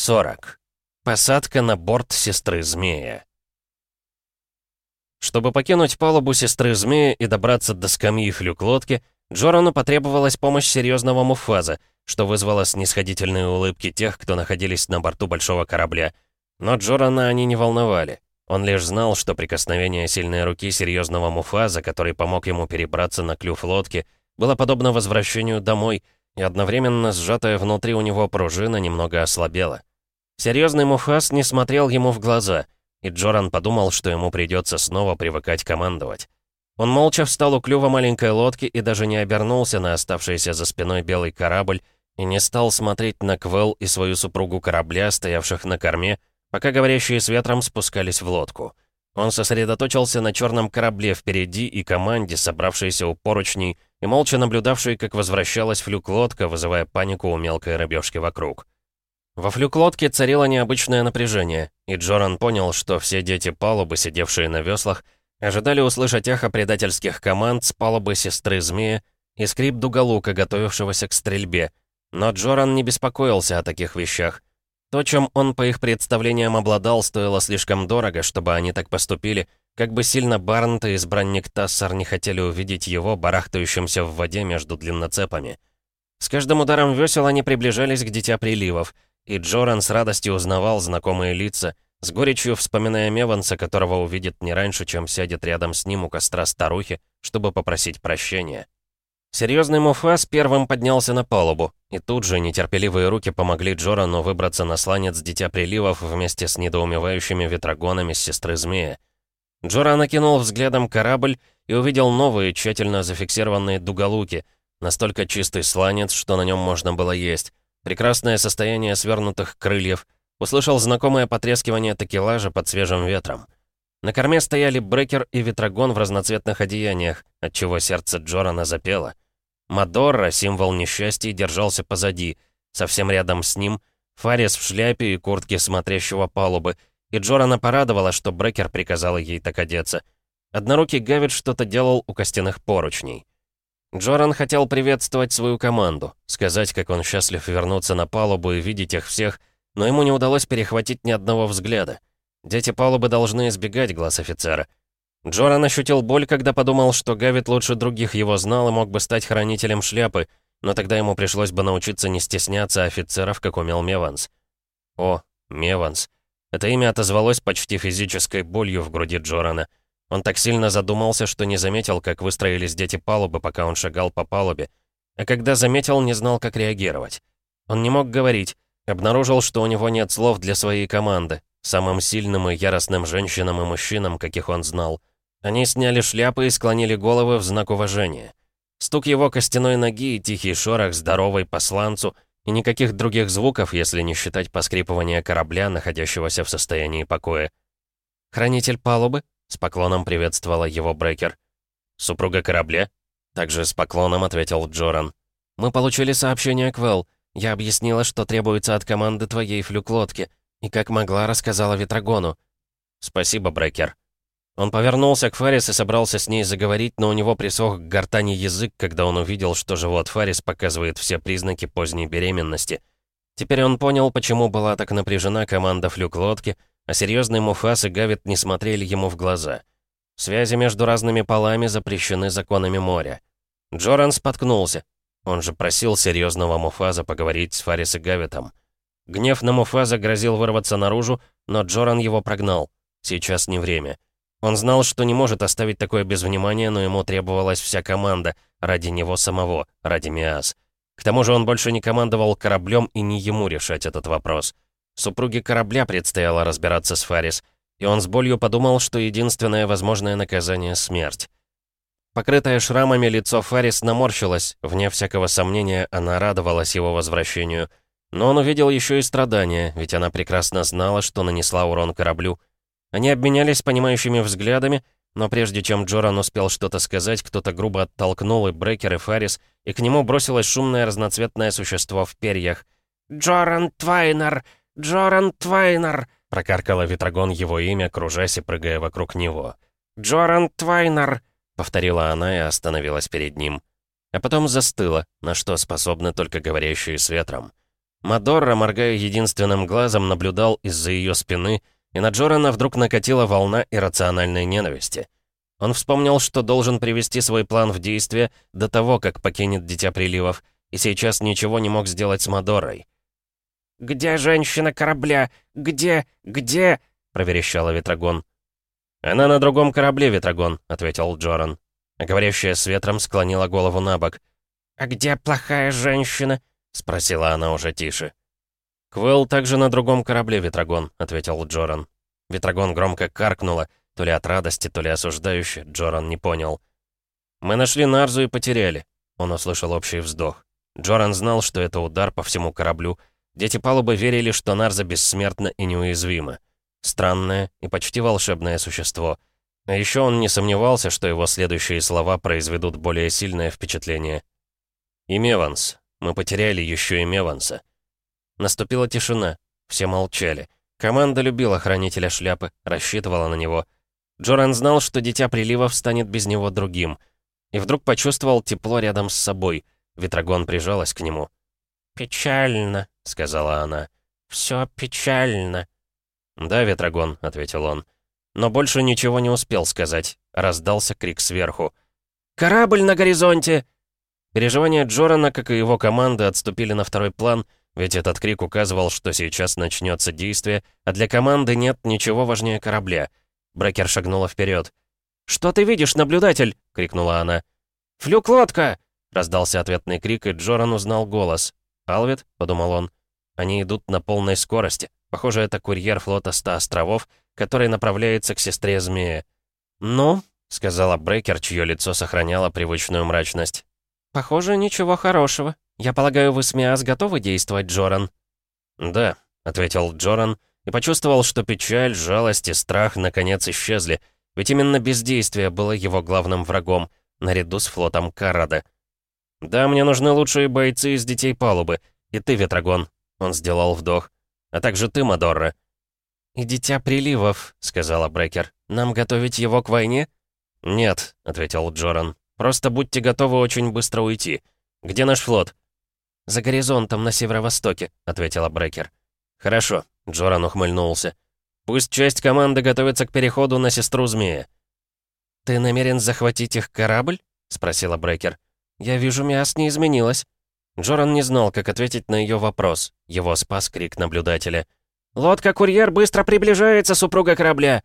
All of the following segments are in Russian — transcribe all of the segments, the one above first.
40. Посадка на борт сестры змея. Чтобы покинуть палубу сестры змея и добраться до скамьи флюк-лодки, Джорану потребовалась помощь серьезного муфаза, что вызвало снисходительные улыбки тех, кто находились на борту большого корабля. Но Джорана они не волновали. Он лишь знал, что прикосновение сильной руки серьезного муфаза, который помог ему перебраться на клюв лодки, было подобно возвращению домой, и одновременно сжатая внутри у него пружина немного ослабела. Серьезный Мухас не смотрел ему в глаза, и Джоран подумал, что ему придется снова привыкать командовать. Он молча встал у клюва маленькой лодки и даже не обернулся на оставшийся за спиной белый корабль и не стал смотреть на Квел и свою супругу корабля, стоявших на корме, пока говорящие с ветром спускались в лодку. Он сосредоточился на черном корабле впереди и команде, собравшейся у поручней, и молча наблюдавшей, как возвращалась флюк-лодка, вызывая панику у мелкой рыбешки вокруг. Во флюклодке царило необычное напряжение, и Джоран понял, что все дети палубы, сидевшие на веслах, ожидали услышать эхо предательских команд с палубы сестры змея и скрип дуголука, готовившегося к стрельбе. Но Джоран не беспокоился о таких вещах. То, чем он по их представлениям обладал, стоило слишком дорого, чтобы они так поступили, как бы сильно Барнт и избранник Тассар не хотели увидеть его, барахтающимся в воде между длинноцепами. С каждым ударом весел они приближались к Дитя Приливов — и Джоран с радостью узнавал знакомые лица, с горечью вспоминая Меванса, которого увидит не раньше, чем сядет рядом с ним у костра старухи, чтобы попросить прощения. Серьезный Муфас первым поднялся на палубу, и тут же нетерпеливые руки помогли Джорану выбраться на сланец Дитя Приливов вместе с недоумевающими ветрогонами сестры Змея. Джоран окинул взглядом корабль и увидел новые, тщательно зафиксированные дуголуки, настолько чистый сланец, что на нем можно было есть, прекрасное состояние свернутых крыльев, услышал знакомое потрескивание такелажа под свежим ветром. На корме стояли брекер и ветрогон в разноцветных одеяниях, отчего сердце Джорана запело. Мадорра, символ несчастья, держался позади. Совсем рядом с ним — Фарис в шляпе и куртке смотрящего палубы. И Джорана порадовала, что брекер приказала ей так одеться. Однорукий Гавит что-то делал у костяных поручней. Джоран хотел приветствовать свою команду, сказать, как он счастлив вернуться на палубу и видеть их всех, но ему не удалось перехватить ни одного взгляда. Дети палубы должны избегать глаз офицера. Джоран ощутил боль, когда подумал, что Гавит лучше других его знал и мог бы стать хранителем шляпы, но тогда ему пришлось бы научиться не стесняться офицеров, как умел Меванс. О, Меванс. Это имя отозвалось почти физической болью в груди Джорана. Он так сильно задумался, что не заметил, как выстроились дети палубы, пока он шагал по палубе. А когда заметил, не знал, как реагировать. Он не мог говорить, обнаружил, что у него нет слов для своей команды, самым сильным и яростным женщинам и мужчинам, каких он знал. Они сняли шляпы и склонили головы в знак уважения. Стук его костяной ноги и тихий шорох здоровой посланцу, и никаких других звуков, если не считать поскрипывания корабля, находящегося в состоянии покоя. «Хранитель палубы?» С поклоном приветствовала его Брекер. «Супруга корабля?» Также с поклоном ответил Джоран. «Мы получили сообщение, Квелл. Я объяснила, что требуется от команды твоей флюк-лодки, и как могла, рассказала Ветрогону». «Спасибо, Брекер». Он повернулся к Фарис и собрался с ней заговорить, но у него присох к гортани язык, когда он увидел, что живот Фарис показывает все признаки поздней беременности. Теперь он понял, почему была так напряжена команда флюк-лодки а серьезный Муфас и Гавит не смотрели ему в глаза. Связи между разными полами запрещены законами моря. Джоран споткнулся. Он же просил серьезного Муфаза поговорить с Фарис и Гавитом. Гнев на Муфаза грозил вырваться наружу, но Джоран его прогнал. Сейчас не время. Он знал, что не может оставить такое без внимания, но ему требовалась вся команда, ради него самого, ради Миас. К тому же он больше не командовал кораблем, и не ему решать этот вопрос. Супруге корабля предстояло разбираться с Фарис, и он с болью подумал, что единственное возможное наказание — смерть. Покрытое шрамами лицо Фарис наморщилось, вне всякого сомнения она радовалась его возвращению. Но он увидел еще и страдания, ведь она прекрасно знала, что нанесла урон кораблю. Они обменялись понимающими взглядами, но прежде чем Джоран успел что-то сказать, кто-то грубо оттолкнул и Брекер, и Фарис, и к нему бросилось шумное разноцветное существо в перьях. «Джоран Твайнер! Джоран Твайнер!» — прокаркала Ветрогон его имя, кружась и прыгая вокруг него. «Джоран Твайнер!» — повторила она и остановилась перед ним. А потом застыла, на что способны только говорящие с ветром. Мадорра, моргая единственным глазом, наблюдал из-за ее спины, и на Джорана вдруг накатила волна иррациональной ненависти. Он вспомнил, что должен привести свой план в действие до того, как покинет Дитя Приливов, и сейчас ничего не мог сделать с Мадоррой. «Где женщина корабля? Где? Где?» — проверещала Ветрогон. «Она на другом корабле, Ветрогон», — ответил Джоран. Говорящая с ветром склонила голову на бок. «А где плохая женщина?» — спросила она уже тише. «Квелл также на другом корабле, Ветрогон», — ответил Джоран. Ветрогон громко каркнула, то ли от радости, то ли осуждающе, Джоран не понял. «Мы нашли Нарзу и потеряли», — он услышал общий вздох. Джоран знал, что это удар по всему кораблю, Дети палубы верили, что Нарза бессмертна и неуязвима. Странное и почти волшебное существо. А еще он не сомневался, что его следующие слова произведут более сильное впечатление. Имеванс, Мы потеряли еще и Меванса». Наступила тишина. Все молчали. Команда любила хранителя шляпы, рассчитывала на него. Джоран знал, что дитя приливов станет без него другим. И вдруг почувствовал тепло рядом с собой. Ветрогон прижалась к нему. «Печально», — сказала она. «Все печально». «Да, Ветрогон», — ответил он. Но больше ничего не успел сказать. Раздался крик сверху. «Корабль на горизонте!» Переживания Джорана, как и его команды, отступили на второй план, ведь этот крик указывал, что сейчас начнется действие, а для команды нет ничего важнее корабля. Брекер шагнула вперед. «Что ты видишь, наблюдатель?» — крикнула она. «Флюк-лодка!» — раздался ответный крик, и Джоран узнал голос. «Алвит?» — подумал он. Они идут на полной скорости. Похоже, это курьер флота «Ста островов», который направляется к сестре змея. «Ну», — сказала Брекер, чье лицо сохраняло привычную мрачность. «Похоже, ничего хорошего. Я полагаю, вы с Миас готовы действовать, Джоран?» «Да», — ответил Джоран, и почувствовал, что печаль, жалость и страх наконец исчезли, ведь именно бездействие было его главным врагом, наряду с флотом Карада. «Да, мне нужны лучшие бойцы из детей палубы, и ты, Ветрогон, он сделал вдох. «А также ты, Мадорра». «И дитя приливов», — сказала Брекер. «Нам готовить его к войне?» «Нет», — ответил Джоран. «Просто будьте готовы очень быстро уйти. Где наш флот?» «За горизонтом на северо-востоке», — ответила Брекер. «Хорошо», — Джоран ухмыльнулся. «Пусть часть команды готовится к переходу на сестру змея». «Ты намерен захватить их корабль?» — спросила Брекер. «Я вижу, Миас не изменилось. Джоран не знал, как ответить на ее вопрос. Его спас крик наблюдателя. «Лодка-курьер быстро приближается, супруга корабля!»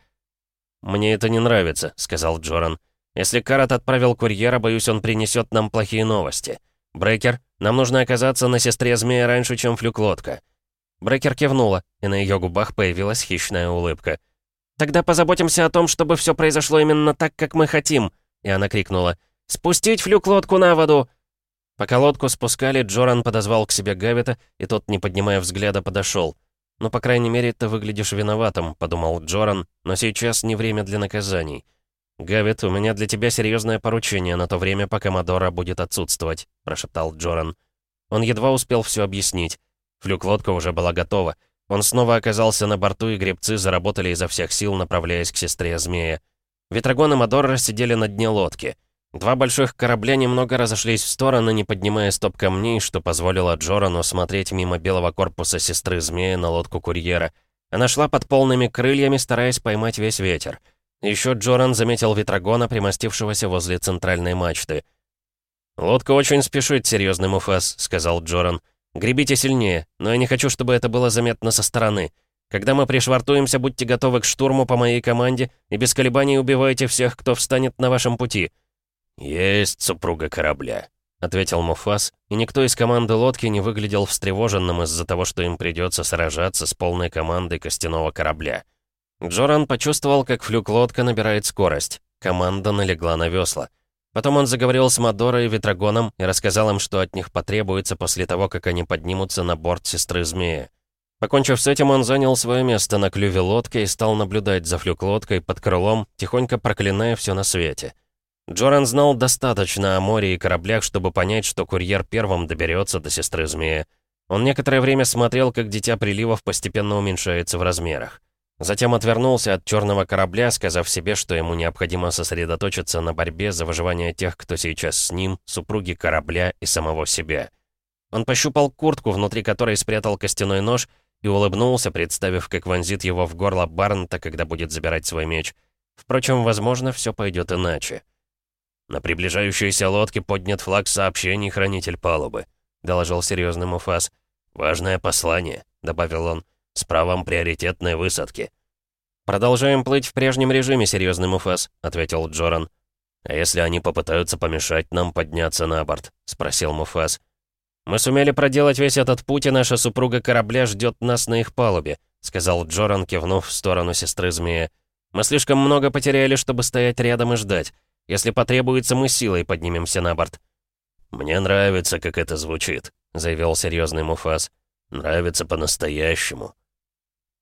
«Мне это не нравится», — сказал Джоран. «Если Карат отправил курьера, боюсь, он принесет нам плохие новости. Брекер, нам нужно оказаться на сестре змея раньше, чем флюк-лодка». Брекер кивнула, и на ее губах появилась хищная улыбка. «Тогда позаботимся о том, чтобы все произошло именно так, как мы хотим», — и она крикнула. «Спустить флюк-лодку на воду!» Пока лодку спускали, Джоран подозвал к себе Гавита, и тот, не поднимая взгляда, подошел. «Ну, по крайней мере, ты выглядишь виноватым», — подумал Джоран, «но сейчас не время для наказаний». «Гавит, у меня для тебя серьезное поручение на то время, пока Мадора будет отсутствовать», — прошептал Джоран. Он едва успел все объяснить. Флюк-лодка уже была готова. Он снова оказался на борту, и гребцы заработали изо всех сил, направляясь к сестре змея. Ветрогон и Мадорра сидели на дне лодки — Два больших корабля немного разошлись в стороны, не поднимая стоп камней, что позволило Джорану смотреть мимо белого корпуса сестры змея на лодку курьера. Она шла под полными крыльями, стараясь поймать весь ветер. Еще Джоран заметил ветрогона, примостившегося возле центральной мачты. «Лодка очень спешит, серьезный Муфас», — сказал Джоран. «Гребите сильнее, но я не хочу, чтобы это было заметно со стороны. Когда мы пришвартуемся, будьте готовы к штурму по моей команде и без колебаний убивайте всех, кто встанет на вашем пути». «Есть супруга корабля», — ответил Муфас, и никто из команды лодки не выглядел встревоженным из-за того, что им придется сражаться с полной командой костяного корабля. Джоран почувствовал, как флюк-лодка набирает скорость. Команда налегла на весла. Потом он заговорил с Мадорой и Ветрогоном и рассказал им, что от них потребуется после того, как они поднимутся на борт сестры змеи. Покончив с этим, он занял свое место на клюве лодки и стал наблюдать за флюк-лодкой под крылом, тихонько проклиная все на свете. Джоран знал достаточно о море и кораблях, чтобы понять, что курьер первым доберется до сестры змея. Он некоторое время смотрел, как дитя приливов постепенно уменьшается в размерах. Затем отвернулся от черного корабля, сказав себе, что ему необходимо сосредоточиться на борьбе за выживание тех, кто сейчас с ним, супруги корабля и самого себя. Он пощупал куртку, внутри которой спрятал костяной нож, и улыбнулся, представив, как вонзит его в горло Барнта, когда будет забирать свой меч. Впрочем, возможно, все пойдет иначе. На приближающейся лодке поднят флаг сообщений хранитель палубы, доложил серьезным Уфас. Важное послание, добавил он, с правом приоритетной высадки. «Продолжаем плыть в прежнем режиме, серьезный Муфас», — ответил Джоран. «А если они попытаются помешать нам подняться на борт?» — спросил Муфас. «Мы сумели проделать весь этот путь, и наша супруга корабля ждет нас на их палубе», — сказал Джоран, кивнув в сторону сестры змея. «Мы слишком много потеряли, чтобы стоять рядом и ждать. Если потребуется, мы силой поднимемся на борт». «Мне нравится, как это звучит», — заявил серьезный Муфас. «Нравится по-настоящему».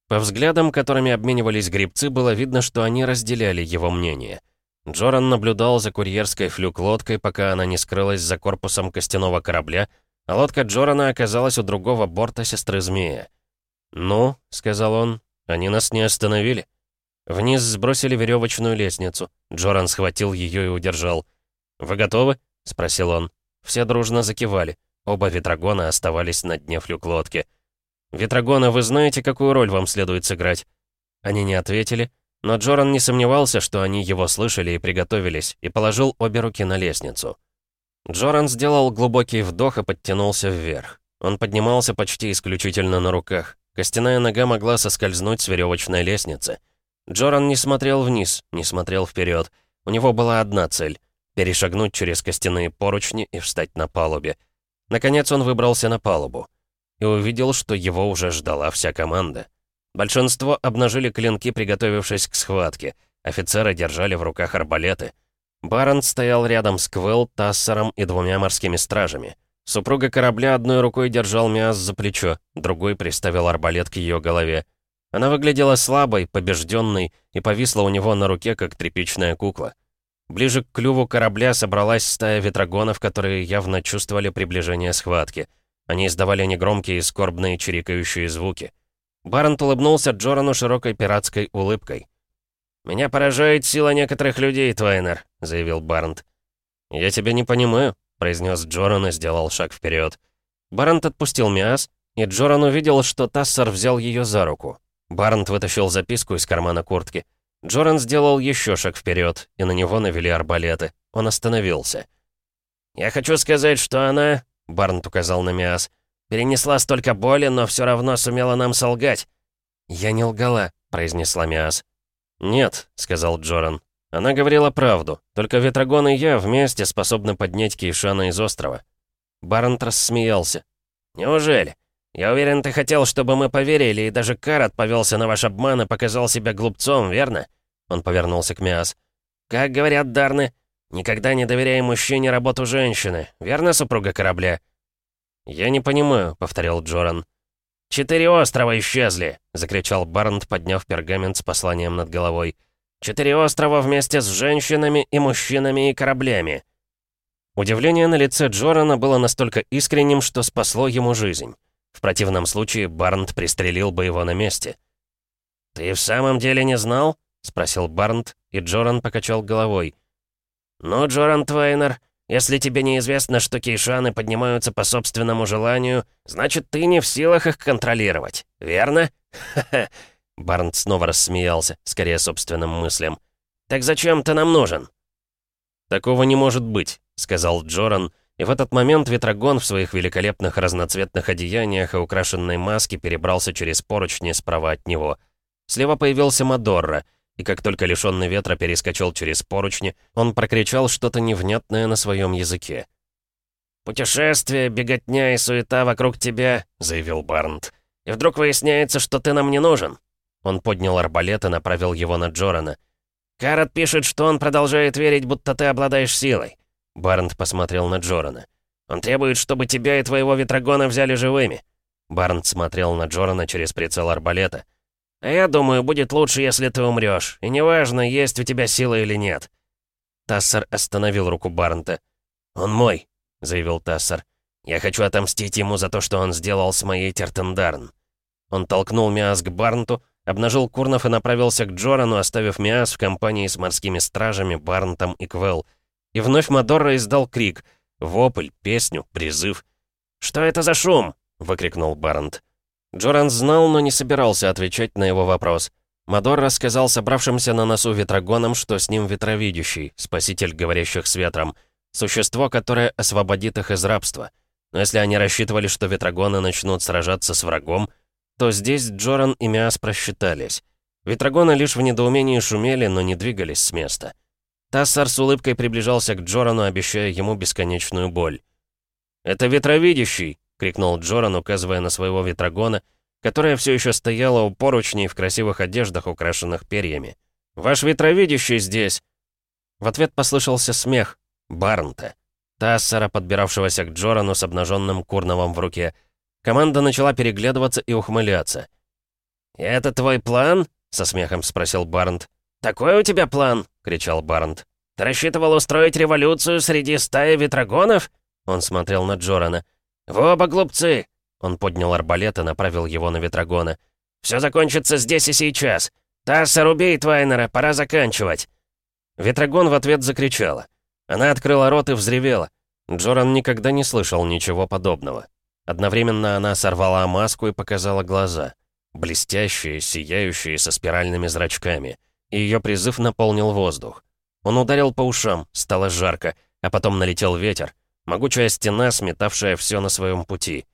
По взглядам, которыми обменивались грибцы, было видно, что они разделяли его мнение. Джоран наблюдал за курьерской флюк-лодкой, пока она не скрылась за корпусом костяного корабля, а лодка Джорана оказалась у другого борта сестры змея. «Ну», — сказал он, — «они нас не остановили». Вниз сбросили веревочную лестницу. Джоран схватил ее и удержал. «Вы готовы?» — спросил он. Все дружно закивали. Оба ветрогона оставались на дне флюк-лодки. «Ветрогоны, вы знаете, какую роль вам следует сыграть?» Они не ответили, но Джоран не сомневался, что они его слышали и приготовились, и положил обе руки на лестницу. Джоран сделал глубокий вдох и подтянулся вверх. Он поднимался почти исключительно на руках. Костяная нога могла соскользнуть с веревочной лестницы — Джоран не смотрел вниз, не смотрел вперед. У него была одна цель — перешагнуть через костяные поручни и встать на палубе. Наконец он выбрался на палубу и увидел, что его уже ждала вся команда. Большинство обнажили клинки, приготовившись к схватке. Офицеры держали в руках арбалеты. Барон стоял рядом с Квелл, Тассером и двумя морскими стражами. Супруга корабля одной рукой держал Миас за плечо, другой приставил арбалет к ее голове. Она выглядела слабой, побежденной и повисла у него на руке, как тряпичная кукла. Ближе к клюву корабля собралась стая ветрогонов, которые явно чувствовали приближение схватки. Они издавали негромкие, и скорбные, чирикающие звуки. Барант улыбнулся Джорану широкой пиратской улыбкой. «Меня поражает сила некоторых людей, Твайнер», — заявил Барант. «Я тебя не понимаю», — произнес Джоран и сделал шаг вперед. Барант отпустил Миас, и Джоран увидел, что Тассар взял ее за руку. Барнт вытащил записку из кармана куртки. Джоран сделал еще шаг вперед, и на него навели арбалеты. Он остановился. «Я хочу сказать, что она...» — Барнт указал на Миас. «Перенесла столько боли, но все равно сумела нам солгать». «Я не лгала», — произнесла Миас. «Нет», — сказал Джоран. «Она говорила правду. Только Ветрогон и я вместе способны поднять Кейшана из острова». Барнт рассмеялся. «Неужели? Я уверен, ты хотел, чтобы мы поверили, и даже Карат повелся на ваш обман и показал себя глупцом, верно?» Он повернулся к Миас. «Как говорят Дарны, никогда не доверяй мужчине работу женщины, верно, супруга корабля?» «Я не понимаю», — повторил Джоран. «Четыре острова исчезли!» — закричал Барнт, подняв пергамент с посланием над головой. «Четыре острова вместе с женщинами и мужчинами и кораблями!» Удивление на лице Джорана было настолько искренним, что спасло ему жизнь. В противном случае Барнт пристрелил бы его на месте. «Ты в самом деле не знал?» — спросил Барнт, и Джоран покачал головой. «Ну, Джоран Твайнер, если тебе неизвестно, что кейшаны поднимаются по собственному желанию, значит, ты не в силах их контролировать, верно?» «Ха-ха!» Барнт снова рассмеялся, скорее собственным мыслям. «Так зачем ты нам нужен?» «Такого не может быть», — сказал Джоран, и в этот момент Ветрогон в своих великолепных разноцветных одеяниях и украшенной маске перебрался через поручни справа от него. Слева появился Мадорра, и как только лишённый ветра перескочил через поручни, он прокричал что-то невнятное на своем языке. «Путешествие, беготня и суета вокруг тебя», — заявил Барнт. «И вдруг выясняется, что ты нам не нужен». Он поднял арбалет и направил его на Джорана. «Карат пишет, что он продолжает верить, будто ты обладаешь силой. Барнт посмотрел на Джорана. «Он требует, чтобы тебя и твоего Ветрогона взяли живыми». Барнт смотрел на Джорана через прицел арбалета. «А я думаю, будет лучше, если ты умрёшь. И неважно, есть у тебя сила или нет». Тассер остановил руку Барнта. «Он мой», — заявил Тассер. «Я хочу отомстить ему за то, что он сделал с моей Тертендарн». Он толкнул Миас к Барнту, обнажил Курнов и направился к Джорану, оставив Миас в компании с морскими стражами, Барнтом и Квелл. И вновь Мадорро издал крик. Вопль, песню, призыв. «Что это за шум?» — выкрикнул Барнт. Джоран знал, но не собирался отвечать на его вопрос. Мадор рассказал собравшимся на носу ветрогонам, что с ним ветровидящий, спаситель говорящих с ветром, существо, которое освободит их из рабства. Но если они рассчитывали, что ветрогоны начнут сражаться с врагом, то здесь Джоран и Миас просчитались. Ветрогоны лишь в недоумении шумели, но не двигались с места. Тассар с улыбкой приближался к Джорану, обещая ему бесконечную боль. «Это ветровидящий!» — крикнул Джоран, указывая на своего ветрогона, которая все еще стояла у поручней в красивых одеждах, украшенных перьями. «Ваш ветровидящий здесь!» В ответ послышался смех. Барнта. Тассара, подбиравшегося к Джорану с обнаженным курновом в руке. Команда начала переглядываться и ухмыляться. «Это твой план?» — со смехом спросил Барнт. «Такой у тебя план?» — кричал Барнт. «Ты рассчитывал устроить революцию среди стаи ветрогонов?» Он смотрел на Джорана. «Вы оба глупцы!» Он поднял арбалет и направил его на ветрогона. «Все закончится здесь и сейчас. Тасса, руби Твайнера, пора заканчивать!» Ветрогон в ответ закричала. Она открыла рот и взревела. Джоран никогда не слышал ничего подобного. Одновременно она сорвала маску и показала глаза. Блестящие, сияющие, со спиральными зрачками — ее призыв наполнил воздух. Он ударил по ушам, стало жарко, а потом налетел ветер. Могучая стена, сметавшая все на своем пути.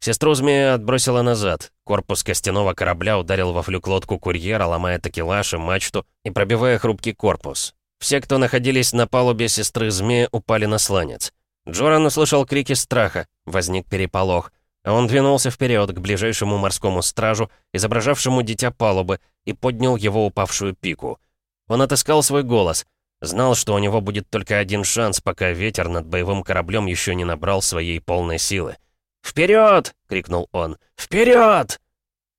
Сестру змея отбросила назад. Корпус костяного корабля ударил во флюклодку курьера, ломая такелаж и мачту и пробивая хрупкий корпус. Все, кто находились на палубе сестры змея, упали на сланец. Джоран услышал крики страха. Возник переполох. Он двинулся вперед к ближайшему морскому стражу, изображавшему дитя палубы, и поднял его упавшую пику. Он отыскал свой голос. Знал, что у него будет только один шанс, пока ветер над боевым кораблем еще не набрал своей полной силы. «Вперед!» — крикнул он. «Вперед!»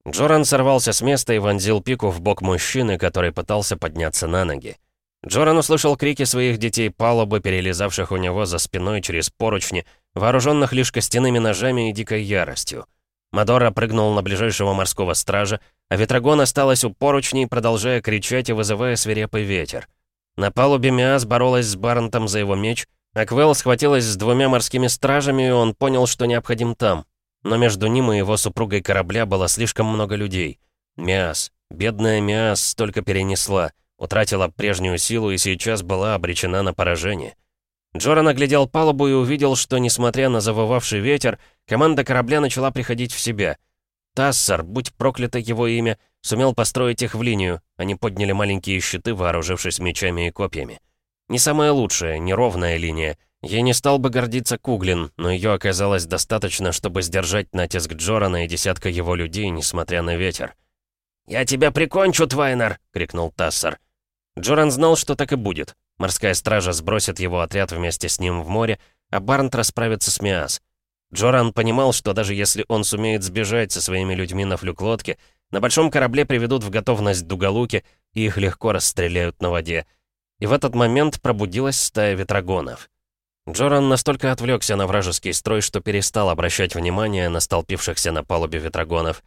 Джоран сорвался с места и вонзил пику в бок мужчины, который пытался подняться на ноги. Джоран услышал крики своих детей палубы, перелезавших у него за спиной через поручни, вооруженных лишь костяными ножами и дикой яростью. Мадора прыгнул на ближайшего морского стража, а Ветрогон осталась у поручней, продолжая кричать и вызывая свирепый ветер. На палубе Миас боролась с Барнтом за его меч, а Квелл схватилась с двумя морскими стражами, и он понял, что необходим там. Но между ним и его супругой корабля было слишком много людей. Миас, бедная Миас, столько перенесла, утратила прежнюю силу и сейчас была обречена на поражение. Джоран оглядел палубу и увидел, что, несмотря на завывавший ветер, команда корабля начала приходить в себя. Тассар, будь проклято его имя, сумел построить их в линию. Они подняли маленькие щиты, вооружившись мечами и копьями. Не самая лучшая, неровная линия. Я не стал бы гордиться Куглин, но ее оказалось достаточно, чтобы сдержать натиск Джорана и десятка его людей, несмотря на ветер. «Я тебя прикончу, Твайнер!» — крикнул Тассар. Джоран знал, что так и будет. Морская стража сбросит его отряд вместе с ним в море, а Барнт расправится с Миас. Джоран понимал, что даже если он сумеет сбежать со своими людьми на флюк-лодке, на большом корабле приведут в готовность дуголуки, и их легко расстреляют на воде. И в этот момент пробудилась стая ветрогонов. Джоран настолько отвлекся на вражеский строй, что перестал обращать внимание на столпившихся на палубе ветрогонов.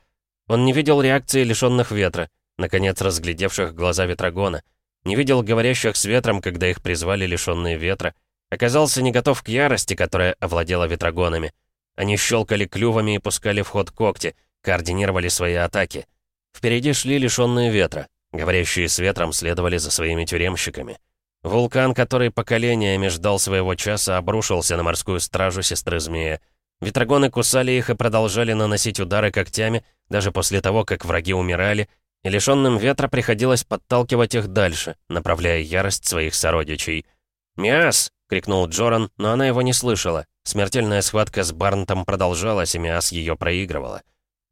Он не видел реакции лишенных ветра, наконец разглядевших глаза ветрогона — не видел говорящих с ветром, когда их призвали лишённые ветра, оказался не готов к ярости, которая овладела ветрогонами. Они щелкали клювами и пускали в ход когти, координировали свои атаки. Впереди шли лишённые ветра, говорящие с ветром следовали за своими тюремщиками. Вулкан, который поколениями ждал своего часа, обрушился на морскую стражу сестры змея. Ветрогоны кусали их и продолжали наносить удары когтями, даже после того, как враги умирали и лишённым ветра приходилось подталкивать их дальше, направляя ярость своих сородичей. «Миас!» — крикнул Джоран, но она его не слышала. Смертельная схватка с Барнтом продолжалась, и Миас её проигрывала.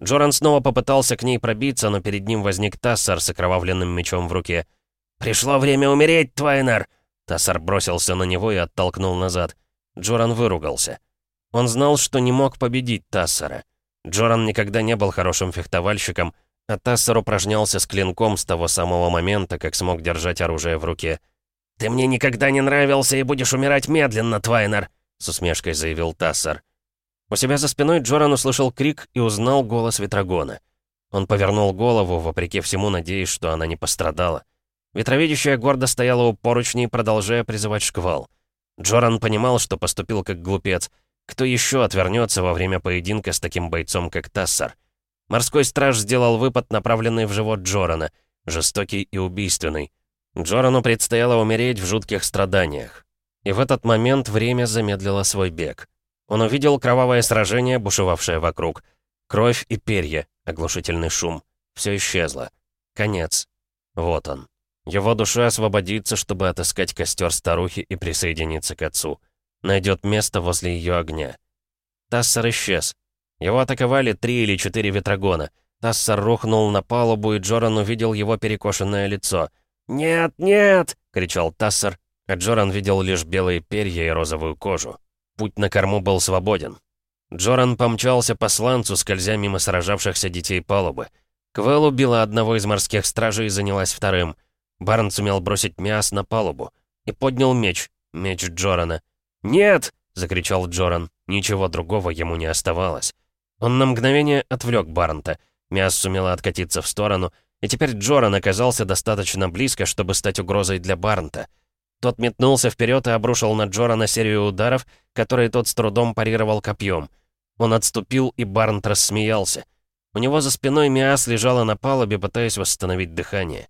Джоран снова попытался к ней пробиться, но перед ним возник Тассар с окровавленным мечом в руке. «Пришло время умереть, Твайнер!» Тассар бросился на него и оттолкнул назад. Джоран выругался. Он знал, что не мог победить Тассара. Джоран никогда не был хорошим фехтовальщиком, Тассер упражнялся с клинком с того самого момента, как смог держать оружие в руке. «Ты мне никогда не нравился и будешь умирать медленно, Твайнер!» — с усмешкой заявил Тассер. У себя за спиной Джоран услышал крик и узнал голос Ветрогона. Он повернул голову, вопреки всему надеясь, что она не пострадала. Ветровидящая гордо стояла у поручней, продолжая призывать шквал. Джоран понимал, что поступил как глупец. Кто еще отвернется во время поединка с таким бойцом, как Тассер. Морской страж сделал выпад, направленный в живот Джорана, жестокий и убийственный. Джорану предстояло умереть в жутких страданиях. И в этот момент время замедлило свой бег. Он увидел кровавое сражение, бушевавшее вокруг. Кровь и перья, оглушительный шум. Все исчезло. Конец. Вот он. Его душа освободится, чтобы отыскать костер старухи и присоединиться к отцу. Найдет место возле ее огня. Тассер исчез. Его атаковали три или четыре ветрогона. Тассер рухнул на палубу, и Джоран увидел его перекошенное лицо. «Нет, нет!» — кричал Тассер, а Джоран видел лишь белые перья и розовую кожу. Путь на корму был свободен. Джоран помчался по сланцу, скользя мимо сражавшихся детей палубы. Квелл убила одного из морских стражей и занялась вторым. Барн сумел бросить мяс на палубу и поднял меч, меч Джорана. «Нет!» — закричал Джоран. Ничего другого ему не оставалось. Он на мгновение отвлек Барнта. Миас сумела откатиться в сторону, и теперь Джоран оказался достаточно близко, чтобы стать угрозой для Барнта. Тот метнулся вперед и обрушил на Джорана серию ударов, которые тот с трудом парировал копьем. Он отступил, и Барнт рассмеялся. У него за спиной Миас лежала на палубе, пытаясь восстановить дыхание.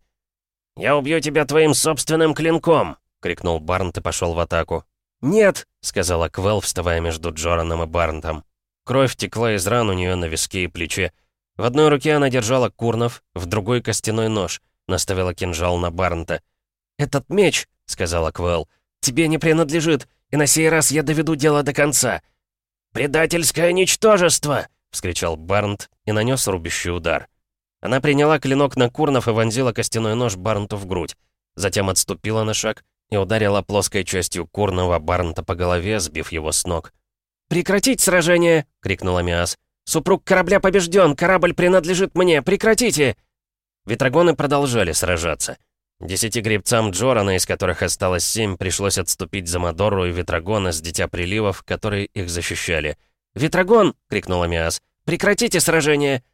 «Я убью тебя твоим собственным клинком!» — крикнул Барнт и пошел в атаку. «Нет!» — сказала Квелл, вставая между Джораном и Барнтом. Кровь текла из ран у нее на виске и плече. В одной руке она держала Курнов, в другой — костяной нож. Наставила кинжал на Барнта. «Этот меч», — сказала Квелл, — «тебе не принадлежит, и на сей раз я доведу дело до конца». «Предательское ничтожество!» — вскричал Барнт и нанес рубящий удар. Она приняла клинок на Курнов и вонзила костяной нож Барнту в грудь. Затем отступила на шаг и ударила плоской частью Курнова Барнта по голове, сбив его с ног. «Прекратить сражение!» — крикнула Миас. «Супруг корабля побежден! Корабль принадлежит мне! Прекратите!» Ветрогоны продолжали сражаться. Десяти гребцам Джорана, из которых осталось семь, пришлось отступить за Мадору и Ветрогона с Дитя Приливов, которые их защищали. «Ветрогон!» — крикнула Миас. «Прекратите сражение!»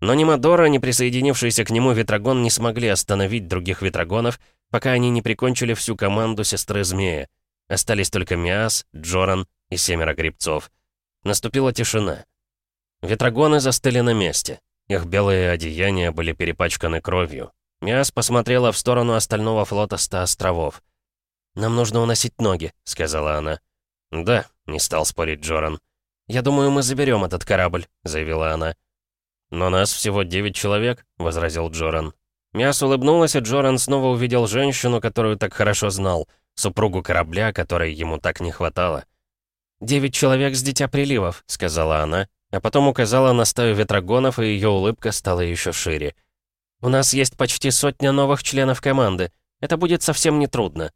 Но ни Мадора, ни присоединившийся к нему Ветрогон не смогли остановить других Ветрогонов, пока они не прикончили всю команду Сестры Змея. Остались только Миас, Джоран и семеро грибцов. Наступила тишина. Ветрогоны застыли на месте. Их белые одеяния были перепачканы кровью. Миас посмотрела в сторону остального флота ста островов. «Нам нужно уносить ноги», — сказала она. «Да», — не стал спорить Джоран. «Я думаю, мы заберем этот корабль», — заявила она. «Но нас всего девять человек», — возразил Джоран. Миас улыбнулась, и Джоран снова увидел женщину, которую так хорошо знал, супругу корабля, которой ему так не хватало. «Девять человек с Дитя Приливов», — сказала она, а потом указала на стаю ветрогонов, и ее улыбка стала еще шире. «У нас есть почти сотня новых членов команды. Это будет совсем нетрудно».